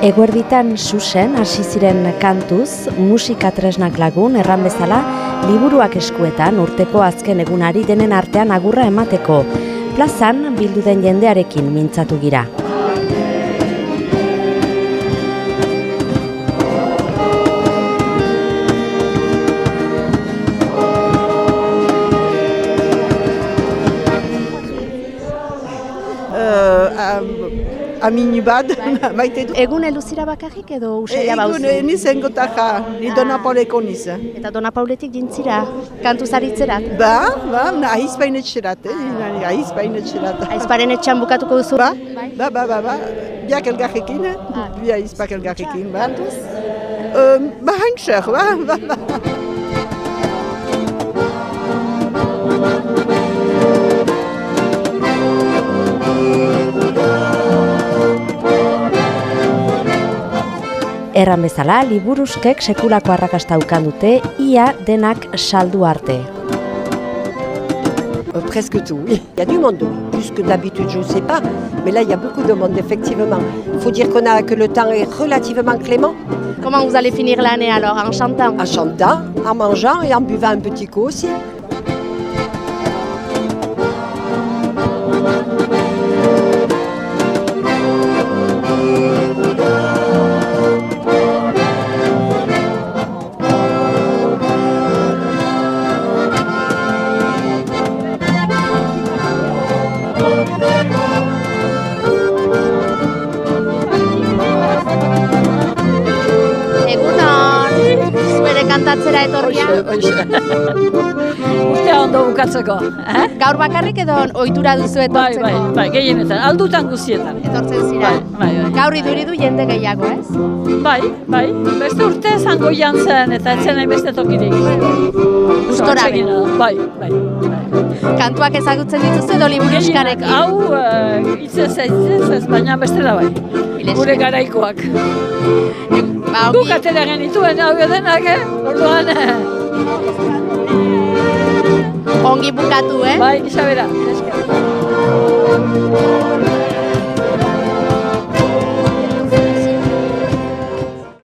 Eguerditan susen hasi ziren kantuz, musika tresnak lagun erran bezala, liburuak eskuetan urteko azken egunari denen artean agurra emateko. Plazan bildu den jendearekin mintzatu gira. Amini bat, maite du. Egun eluzira bakarrik edo usaila bauzu? Egun nizen gotaka, ni dona pauleko niz. Eta dona pauletik jintzira, kantu zaritzerat? Ba, ba, ahiz bainetxerat, eh? ahiz bainetxerat. Aizparen etxan bukatuko duzu? Ba, ba, ba, ba, ba. biak elgarrekin, bi aizpak elgarrekin. Ba. Kantuz? Ba, hankser, ba, ba, ba. Erran bezala, liburuskek sekulako arrakasta ukan dute, ia denak saldu arte. Euh, presque tout, oui. Il y a du monde, plus que d'habitude, je ne sais pas. Mais là, il y a beaucoup de monde, effectivement. Il faut dire qu'on a que le temps est relativement clément. Comment vous allez finir l'année alors En chantant? En chantant, en mangeant et en buvant un petit coup aussi. Kantatzera etorria? Urtea ondo bukatzeko. Eh? Gaur bakarrik edo ohitura duzu etortzeko? Bai, bai, bai, gehienetan, aldutan guztietan. Etortzen zira? Bai, bai, bai. Gaur iduridu jende gehiago, ez? Bai, bai, beste urte zango jantzen eta etzen nahi beste tokirik. Gustora Bai, bai, bai. Kantuak ezagutzen dituzu edo liburu eskarekin? Hau, uh, itzez, itzez, ez, baina beste da bai. Gure garaikoak. Ba, Guk atera genituen hau denak, eh? Orduan, Ongi bukatu, eh? Bai, Isabela.